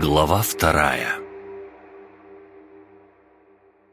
Глава вторая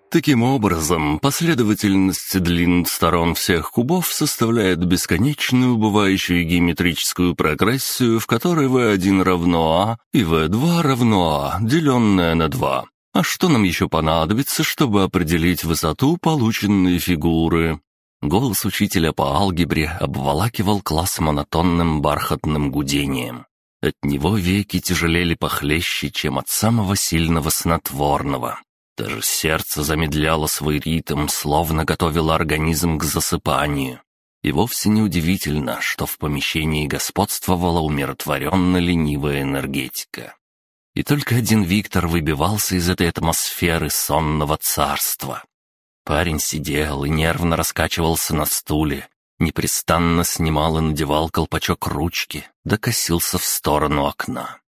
Таким образом, последовательность длин сторон всех кубов составляет бесконечную убывающую геометрическую прогрессию, в которой v1 равно а и v2 равно а, деленное на 2. А что нам еще понадобится, чтобы определить высоту полученной фигуры? Голос учителя по алгебре обволакивал класс монотонным бархатным гудением. От него веки тяжелели похлеще, чем от самого сильного снотворного. Даже сердце замедляло свой ритм, словно готовило организм к засыпанию. И вовсе не удивительно, что в помещении господствовала умиротворенно ленивая энергетика. И только один Виктор выбивался из этой атмосферы сонного царства. Парень сидел и нервно раскачивался на стуле, непрестанно снимал и надевал колпачок ручки, да косился в сторону окна.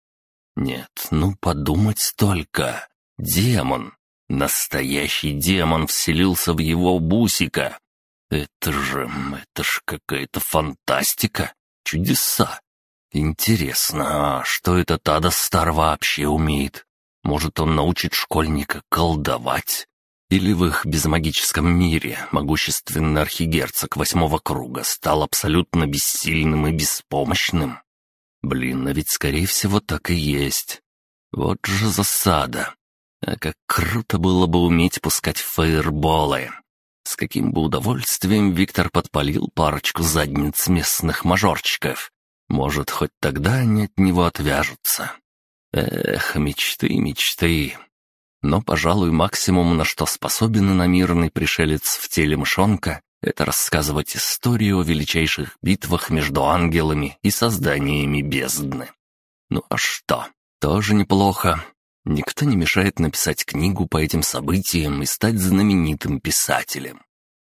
Нет, ну подумать только. Демон, настоящий демон вселился в его бусика. Это же, это ж какая-то фантастика, чудеса. Интересно, а что этот Адастар вообще умеет? Может, он научит школьника колдовать? Или в их безмагическом мире могущественный архигерцог восьмого круга стал абсолютно бессильным и беспомощным? Блин, а ведь скорее всего так и есть. Вот же засада. А как круто было бы уметь пускать фаерболы. С каким бы удовольствием Виктор подпалил парочку задниц местных мажорчиков. Может, хоть тогда они от него отвяжутся. Эх, мечты, мечты. Но, пожалуй, максимум, на что способен иномирный пришелец в теле мышонка, это рассказывать историю о величайших битвах между ангелами и созданиями бездны. Ну а что? Тоже неплохо. Никто не мешает написать книгу по этим событиям и стать знаменитым писателем.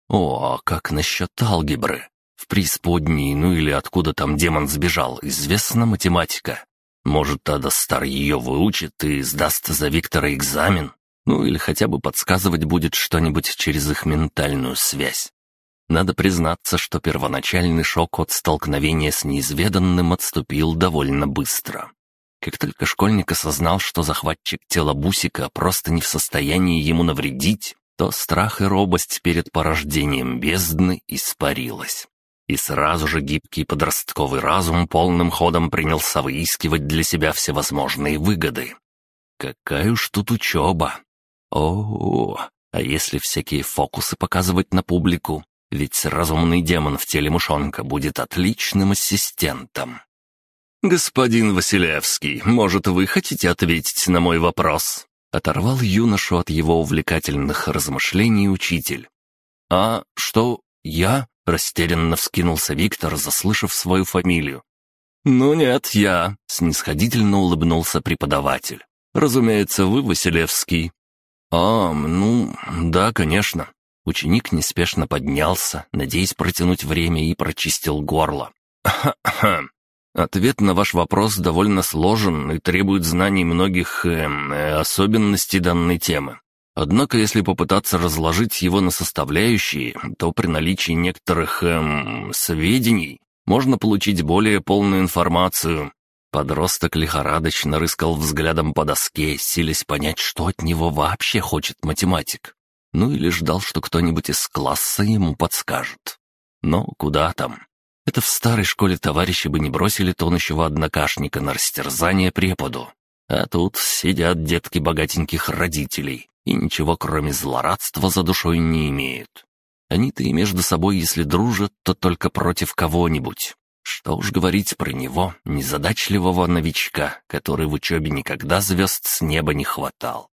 О, а как насчет алгебры? В преисподней, ну или откуда там демон сбежал, известна математика. Может, тогда Стар ее выучит и сдаст за Виктора экзамен? Ну или хотя бы подсказывать будет что-нибудь через их ментальную связь. Надо признаться, что первоначальный шок от столкновения с неизведанным отступил довольно быстро. Как только школьник осознал, что захватчик тела Бусика просто не в состоянии ему навредить, то страх и робость перед порождением бездны испарилась. И сразу же гибкий подростковый разум полным ходом принялся выискивать для себя всевозможные выгоды. Какая уж тут учеба! О, -о, -о а если всякие фокусы показывать на публику? Ведь разумный демон в теле мышонка будет отличным ассистентом. «Господин Василевский, может, вы хотите ответить на мой вопрос?» Оторвал юношу от его увлекательных размышлений учитель. «А что, я?» Растерянно вскинулся Виктор, заслышав свою фамилию. «Ну нет, я», — снисходительно улыбнулся преподаватель. «Разумеется, вы Василевский». «А, ну, да, конечно». Ученик неспешно поднялся, надеясь протянуть время, и прочистил горло. «Ха-ха. Ответ на ваш вопрос довольно сложен и требует знаний многих эм, э, особенностей данной темы. Однако, если попытаться разложить его на составляющие, то при наличии некоторых, эм, сведений можно получить более полную информацию. Подросток лихорадочно рыскал взглядом по доске, силясь понять, что от него вообще хочет математик. Ну или ждал, что кто-нибудь из класса ему подскажет. Но куда там? Это в старой школе товарищи бы не бросили тонущего однокашника на растерзание преподу. А тут сидят детки богатеньких родителей, и ничего кроме злорадства за душой не имеют. Они-то и между собой, если дружат, то только против кого-нибудь. Что уж говорить про него, незадачливого новичка, который в учебе никогда звезд с неба не хватал.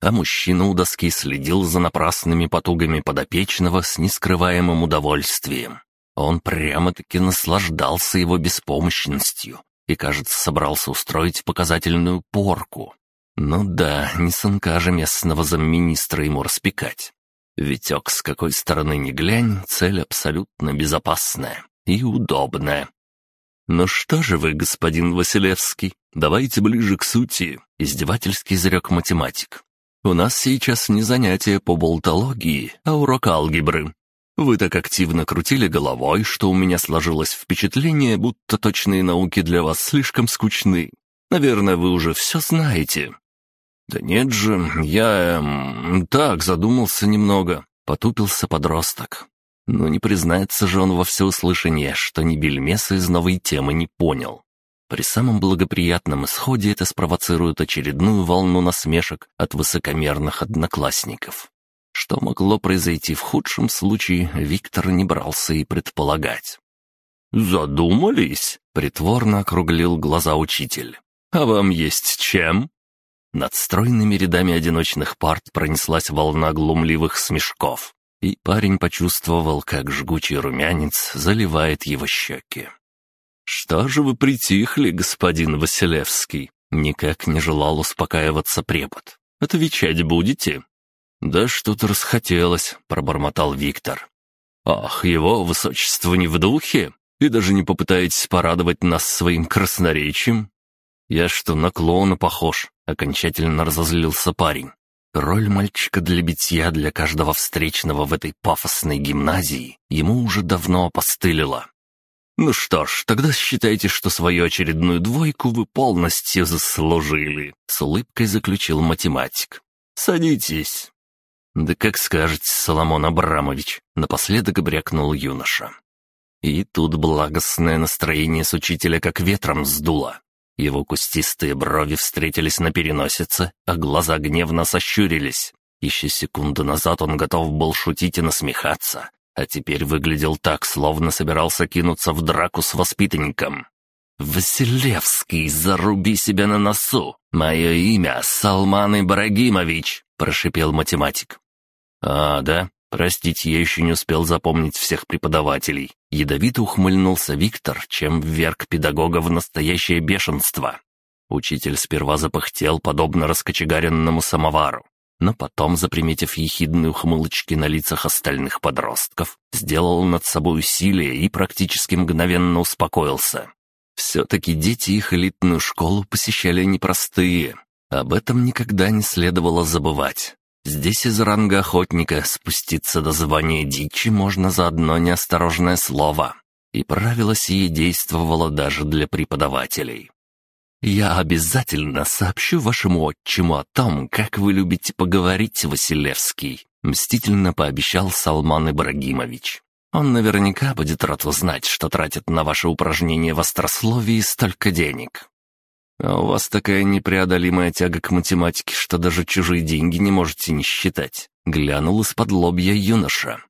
А мужчина у доски следил за напрасными потугами подопечного с нескрываемым удовольствием. Он прямо-таки наслаждался его беспомощностью и, кажется, собрался устроить показательную порку. Ну да, не сынка же местного замминистра ему распекать. Витек с какой стороны ни глянь, цель абсолютно безопасная и удобная. «Ну что же вы, господин Василевский, давайте ближе к сути», — издевательски изрек математик. «У нас сейчас не занятие по болтологии, а урок алгебры. Вы так активно крутили головой, что у меня сложилось впечатление, будто точные науки для вас слишком скучны. Наверное, вы уже все знаете». «Да нет же, я... Эм, так, задумался немного», — потупился подросток. Но не признается же он во всеуслышание, что ни бельмеса из новой темы не понял. При самом благоприятном исходе это спровоцирует очередную волну насмешек от высокомерных одноклассников. Что могло произойти в худшем случае, Виктор не брался и предполагать. «Задумались?» — притворно округлил глаза учитель. «А вам есть чем?» Над стройными рядами одиночных парт пронеслась волна глумливых смешков, и парень почувствовал, как жгучий румянец заливает его щеки. «Что же вы притихли, господин Василевский?» Никак не желал успокаиваться препод. «Отвечать будете?» «Да что-то расхотелось», — пробормотал Виктор. «Ах, его высочество не в духе? И даже не попытаетесь порадовать нас своим красноречием?» «Я что, на клоуна похож?» — окончательно разозлился парень. Роль мальчика для битья для каждого встречного в этой пафосной гимназии ему уже давно опостылила. «Ну что ж, тогда считайте, что свою очередную двойку вы полностью заслужили», — с улыбкой заключил математик. «Садитесь». «Да как скажете, Соломон Абрамович», — напоследок брякнул юноша. И тут благостное настроение с учителя как ветром сдуло. Его кустистые брови встретились на переносице, а глаза гневно сощурились. Еще секунду назад он готов был шутить и насмехаться, а теперь выглядел так, словно собирался кинуться в драку с воспитанником. «Василевский, заруби себя на носу! Мое имя Салман Ибрагимович!» — прошипел математик. «А, да? Простите, я еще не успел запомнить всех преподавателей». Ядовито ухмыльнулся Виктор, чем вверг педагога в настоящее бешенство. Учитель сперва запыхтел, подобно раскочегаренному самовару, но потом, заприметив ехидные ухмылочки на лицах остальных подростков, сделал над собой усилие и практически мгновенно успокоился. Все-таки дети их элитную школу посещали непростые. Об этом никогда не следовало забывать. Здесь из ранга охотника спуститься до звания дичи можно за одно неосторожное слово. И правило сие действовало даже для преподавателей. «Я обязательно сообщу вашему отчиму о том, как вы любите поговорить, Василевский», — мстительно пообещал Салман Ибрагимович. «Он наверняка будет рад узнать, что тратит на ваше упражнение в острословии столько денег». «А у вас такая непреодолимая тяга к математике, что даже чужие деньги не можете не считать», — глянул из-под лобья юноша.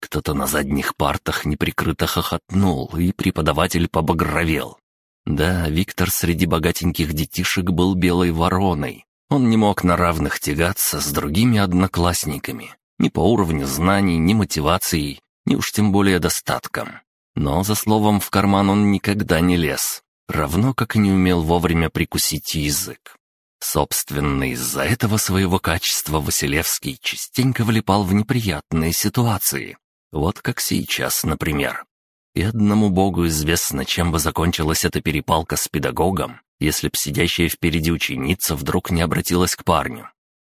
Кто-то на задних партах неприкрыто хохотнул, и преподаватель побагровел. Да, Виктор среди богатеньких детишек был белой вороной. Он не мог на равных тягаться с другими одноклассниками. Ни по уровню знаний, ни мотивацией, ни уж тем более достатком. Но за словом в карман он никогда не лез, равно как и не умел вовремя прикусить язык. Собственно, из-за этого своего качества Василевский частенько влипал в неприятные ситуации. Вот как сейчас, например. И одному богу известно, чем бы закончилась эта перепалка с педагогом, если б сидящая впереди ученица вдруг не обратилась к парню.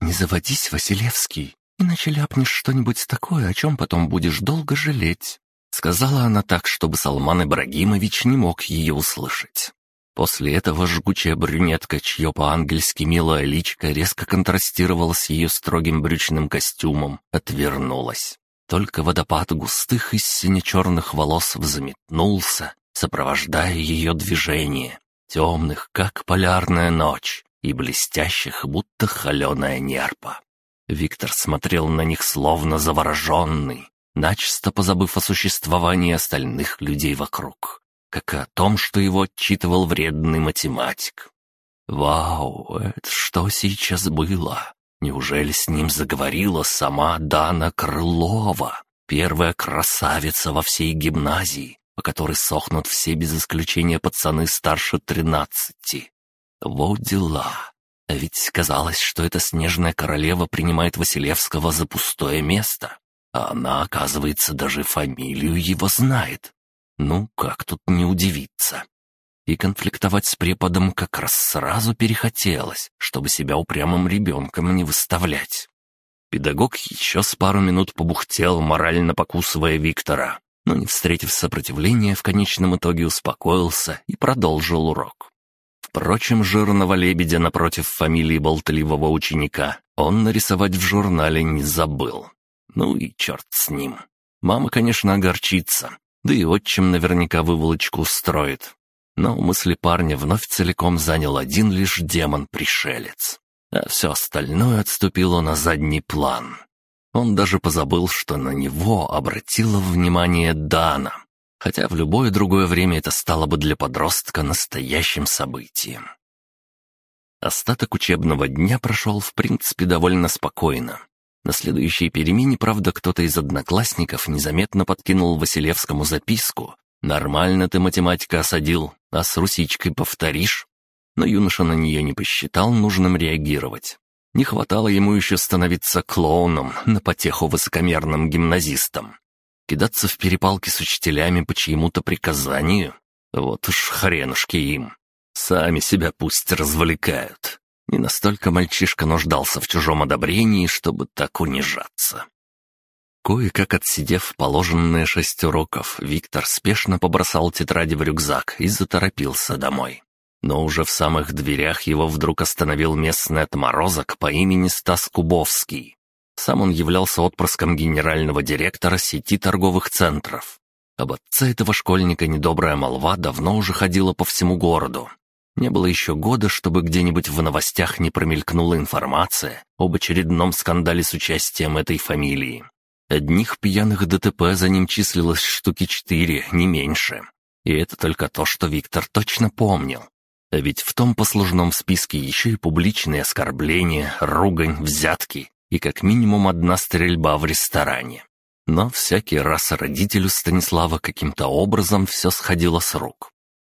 «Не заводись, Василевский, иначе ляпнешь что-нибудь такое, о чем потом будешь долго жалеть», сказала она так, чтобы Салман Ибрагимович не мог ее услышать. После этого жгучая брюнетка, чье по-ангельски милая личка резко контрастировала с ее строгим брючным костюмом, отвернулась. Только водопад густых и сине-черных волос взметнулся, сопровождая ее движение, темных, как полярная ночь, и блестящих, будто холеная нерпа. Виктор смотрел на них словно завороженный, начисто позабыв о существовании остальных людей вокруг, как и о том, что его отчитывал вредный математик. «Вау, это что сейчас было? Неужели с ним заговорила сама Дана Крылова, первая красавица во всей гимназии, по которой сохнут все без исключения пацаны старше тринадцати? Вот дела. А ведь казалось, что эта снежная королева принимает Василевского за пустое место. А она, оказывается, даже фамилию его знает. Ну, как тут не удивиться? и конфликтовать с преподом как раз сразу перехотелось, чтобы себя упрямым ребенком не выставлять. Педагог еще с пару минут побухтел, морально покусывая Виктора, но, не встретив сопротивления, в конечном итоге успокоился и продолжил урок. Впрочем, жирного лебедя напротив фамилии болтливого ученика он нарисовать в журнале не забыл. Ну и черт с ним. Мама, конечно, огорчится, да и отчим наверняка выволочку устроит. Но мысли парня вновь целиком занял один лишь демон-пришелец. А все остальное отступило на задний план. Он даже позабыл, что на него обратила внимание Дана, хотя в любое другое время это стало бы для подростка настоящим событием. Остаток учебного дня прошел, в принципе, довольно спокойно. На следующей перемене, правда, кто-то из одноклассников незаметно подкинул Василевскому записку. «Нормально ты математика осадил, а с русичкой повторишь?» Но юноша на нее не посчитал нужным реагировать. Не хватало ему еще становиться клоуном на потеху высокомерным гимназистам. Кидаться в перепалки с учителями по чьему-то приказанию? Вот уж хренушки им. Сами себя пусть развлекают. Не настолько мальчишка нуждался в чужом одобрении, чтобы так унижаться. Кое-как отсидев положенные шесть уроков, Виктор спешно побросал тетради в рюкзак и заторопился домой. Но уже в самых дверях его вдруг остановил местный отморозок по имени Стас Кубовский. Сам он являлся отпрыском генерального директора сети торговых центров. Об отце этого школьника недобрая молва давно уже ходила по всему городу, не было еще года, чтобы где-нибудь в новостях не промелькнула информация об очередном скандале с участием этой фамилии. Одних пьяных ДТП за ним числилось штуки четыре, не меньше. И это только то, что Виктор точно помнил. А ведь в том послужном списке еще и публичные оскорбления, ругань, взятки и как минимум одна стрельба в ресторане. Но всякий раз родителю Станислава каким-то образом все сходило с рук.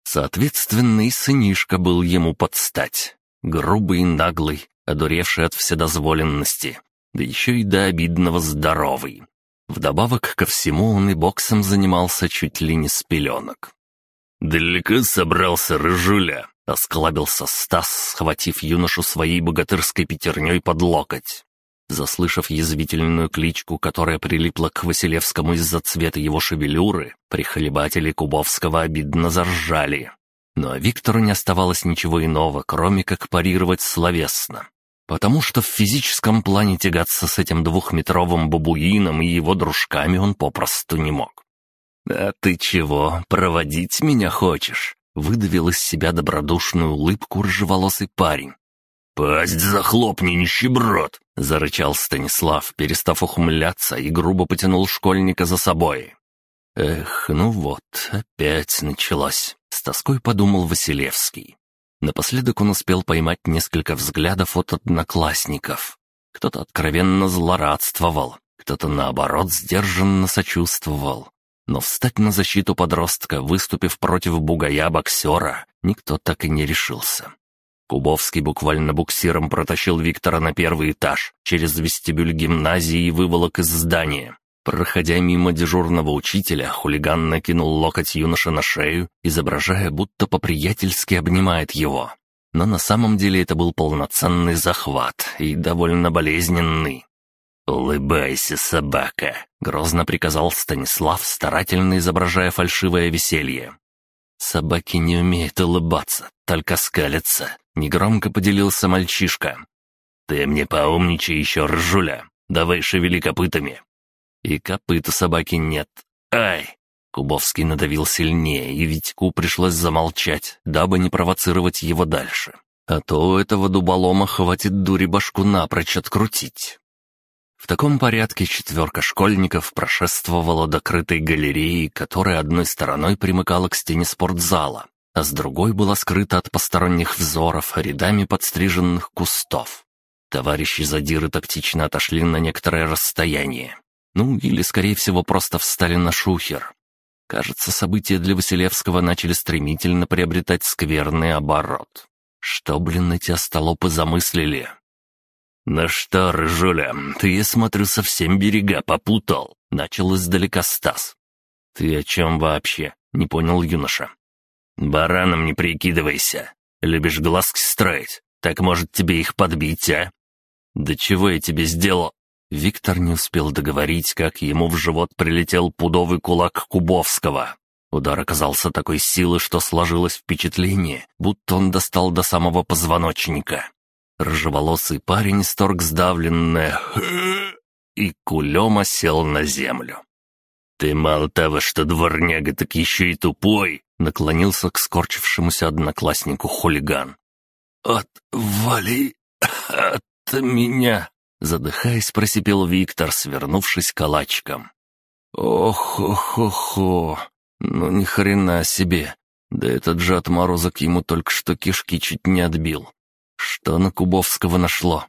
Соответственно, и сынишка был ему под стать. Грубый наглый, одуревший от вседозволенности, да еще и до обидного здоровый. Вдобавок ко всему он и боксом занимался чуть ли не с пеленок. «Далеко собрался, рыжуля!» — осклабился Стас, схватив юношу своей богатырской пятерней под локоть. Заслышав язвительную кличку, которая прилипла к Василевскому из-за цвета его шевелюры, прихлебатели Кубовского обидно заржали. Но Виктору не оставалось ничего иного, кроме как парировать словесно. Потому что в физическом плане тягаться с этим двухметровым бабуином и его дружками он попросту не мог. «А ты чего, проводить меня хочешь?» Выдавил из себя добродушную улыбку рыжеволосый парень, «Пасть захлопни, нищеброд!» — зарычал Станислав, перестав ухмыляться, и грубо потянул школьника за собой. «Эх, ну вот, опять началось», — с тоской подумал Василевский. Напоследок он успел поймать несколько взглядов от одноклассников. Кто-то откровенно злорадствовал, кто-то, наоборот, сдержанно сочувствовал. Но встать на защиту подростка, выступив против бугая-боксера, никто так и не решился. Кубовский буквально буксиром протащил Виктора на первый этаж, через вестибюль гимназии и выволок из здания. Проходя мимо дежурного учителя, хулиган накинул локоть юноша на шею, изображая, будто по-приятельски обнимает его. Но на самом деле это был полноценный захват и довольно болезненный. «Улыбайся, собака!» — грозно приказал Станислав, старательно изображая фальшивое веселье. «Собаки не умеют улыбаться, только скалятся», Негромко поделился мальчишка. «Ты мне поумничай еще, ржуля. Давай шевели копытами». И копыта собаки нет. «Ай!» Кубовский надавил сильнее, и Витьку пришлось замолчать, дабы не провоцировать его дальше. А то у этого дуболома хватит дури башку напрочь открутить. В таком порядке четверка школьников прошествовала до крытой галереи, которая одной стороной примыкала к стене спортзала, а с другой была скрыта от посторонних взоров рядами подстриженных кустов. Товарищи задиры тактично отошли на некоторое расстояние. Ну, или, скорее всего, просто встали на шухер. Кажется, события для Василевского начали стремительно приобретать скверный оборот. Что, блин, эти остолопы замыслили? «Ну что, Рыжуля, ты, я смотрю, совсем берега попутал», — начал издалека Стас. «Ты о чем вообще?» — не понял юноша. «Бараном не прикидывайся. Любишь глазки строить? Так, может, тебе их подбить, а?» «Да чего я тебе сделал?» Виктор не успел договорить, как ему в живот прилетел пудовый кулак Кубовского. Удар оказался такой силы, что сложилось впечатление, будто он достал до самого позвоночника. Рыжеволосый парень исторг сдавленное и кулема сел на землю. «Ты мало того, что дворняга, так еще и тупой!» наклонился к скорчившемуся однокласснику хулиган. «Отвали от меня!» задыхаясь, просипел Виктор, свернувшись калачиком. «Ох-ох-охо! Ну ни хрена себе! Да этот же отморозок ему только что кишки чуть не отбил. Что на Кубовского нашло?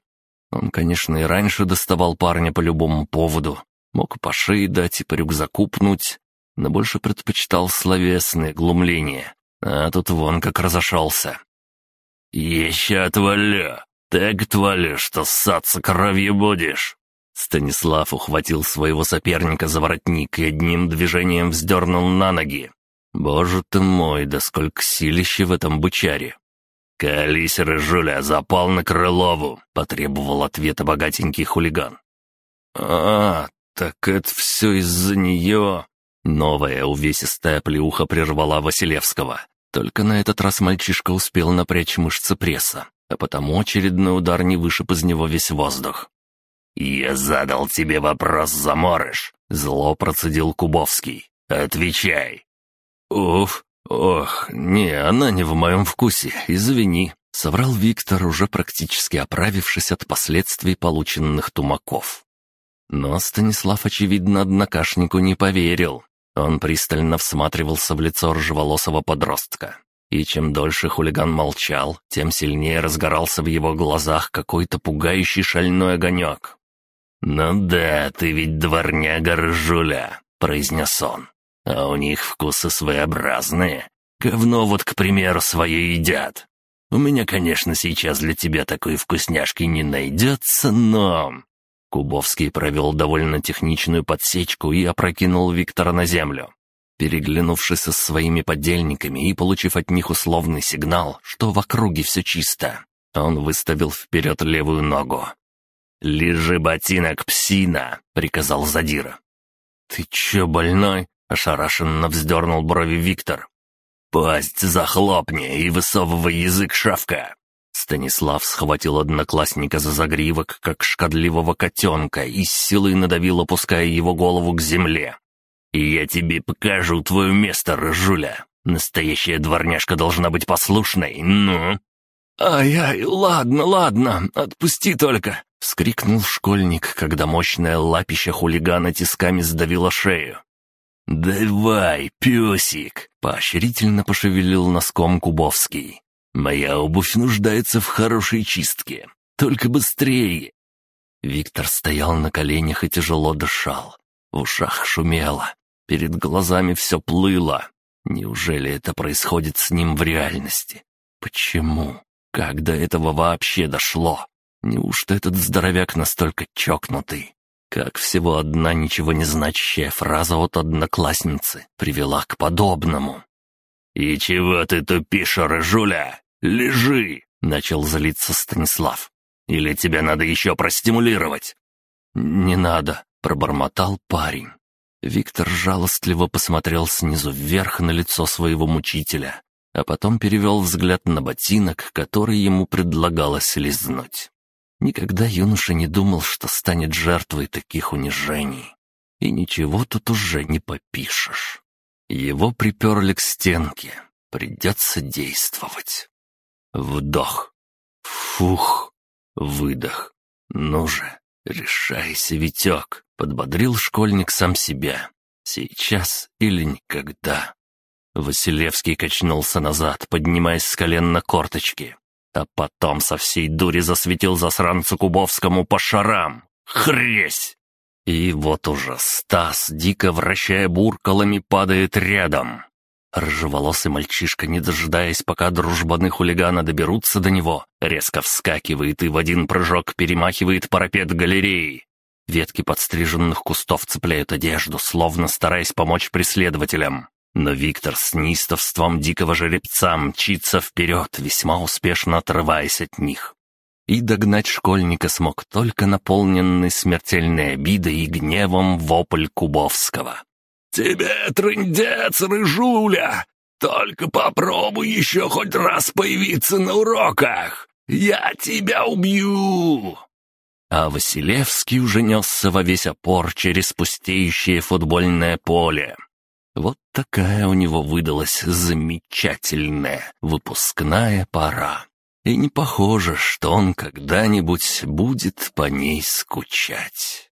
Он, конечно, и раньше доставал парня по любому поводу. Мог по шее дать и по рюкзаку пнуть, но больше предпочитал словесное глумление. А тут вон как разошелся. «Еще отвалю! Так отвалю, что ссаться кровью будешь!» Станислав ухватил своего соперника за воротник и одним движением вздернул на ноги. «Боже ты мой, да сколько силища в этом бычаре!» «Колись, рыжуля, запал на Крылову!» — потребовал ответа богатенький хулиган. «А, так это все из-за нее!» Новая увесистая плеуха прервала Василевского. Только на этот раз мальчишка успел напрячь мышцы пресса, а потому очередной удар не вышиб из него весь воздух. «Я задал тебе вопрос, заморыш!» — зло процедил Кубовский. «Отвечай!» «Уф, ох, не, она не в моем вкусе, извини», — соврал Виктор, уже практически оправившись от последствий полученных тумаков. Но Станислав, очевидно, однокашнику не поверил. Он пристально всматривался в лицо ржеволосого подростка. И чем дольше хулиган молчал, тем сильнее разгорался в его глазах какой-то пугающий шальной огонек. «Ну да, ты ведь дворняга Ржуля», — произнес он. «А у них вкусы своеобразные. Говно вот, к примеру, свое едят. У меня, конечно, сейчас для тебя такой вкусняшки не найдется, но...» Кубовский провел довольно техничную подсечку и опрокинул Виктора на землю. Переглянувшись со своими подельниками и получив от них условный сигнал, что в округе все чисто, он выставил вперед левую ногу. «Лежи, ботинок, псина!» — приказал Задира. «Ты че, больной?» — ошарашенно вздернул брови Виктор. «Пасть захлопни и высовывай язык, шавка!» Станислав схватил одноклассника за загривок, как шкодливого котенка, и с силой надавил, опуская его голову к земле. «И я тебе покажу твое место, рыжуля. Настоящая дворняжка должна быть послушной, ну!» «Ай-ай, ладно, ладно, отпусти только!» — вскрикнул школьник, когда мощная лапища хулигана тисками сдавила шею. «Давай, песик!» — поощрительно пошевелил носком Кубовский. «Моя обувь нуждается в хорошей чистке. Только быстрее!» Виктор стоял на коленях и тяжело дышал. В ушах шумело. Перед глазами все плыло. Неужели это происходит с ним в реальности? Почему? Как до этого вообще дошло? Неужто этот здоровяк настолько чокнутый? Как всего одна ничего не значащая фраза от одноклассницы привела к подобному. «И чего ты тупишь, рыжуля? Лежи!» — начал злиться Станислав. «Или тебя надо еще простимулировать?» «Не надо», — пробормотал парень. Виктор жалостливо посмотрел снизу вверх на лицо своего мучителя, а потом перевел взгляд на ботинок, который ему предлагалось лизнуть. Никогда юноша не думал, что станет жертвой таких унижений. И ничего тут уже не попишешь. Его приперли к стенке. Придется действовать. Вдох. Фух. Выдох. Ну же, решайся, Витек. Подбодрил школьник сам себя. Сейчас или никогда. Василевский качнулся назад, поднимаясь с колен на корточки. А потом со всей дури засветил засранцу Кубовскому по шарам. Хресь! И вот уже Стас, дико вращая буркалами, падает рядом. Рыжеволосый мальчишка, не дожидаясь, пока дружбаны хулигана доберутся до него, резко вскакивает и в один прыжок перемахивает парапет галереи. Ветки подстриженных кустов цепляют одежду, словно стараясь помочь преследователям. Но Виктор с неистовством дикого жеребца мчится вперед, весьма успешно отрываясь от них и догнать школьника смог только наполненный смертельной обидой и гневом вопль Кубовского. «Тебе трындец, рыжуля! Только попробуй еще хоть раз появиться на уроках! Я тебя убью!» А Василевский уже несся во весь опор через пустеющее футбольное поле. Вот такая у него выдалась замечательная выпускная пора. И не похоже, что он когда-нибудь будет по ней скучать.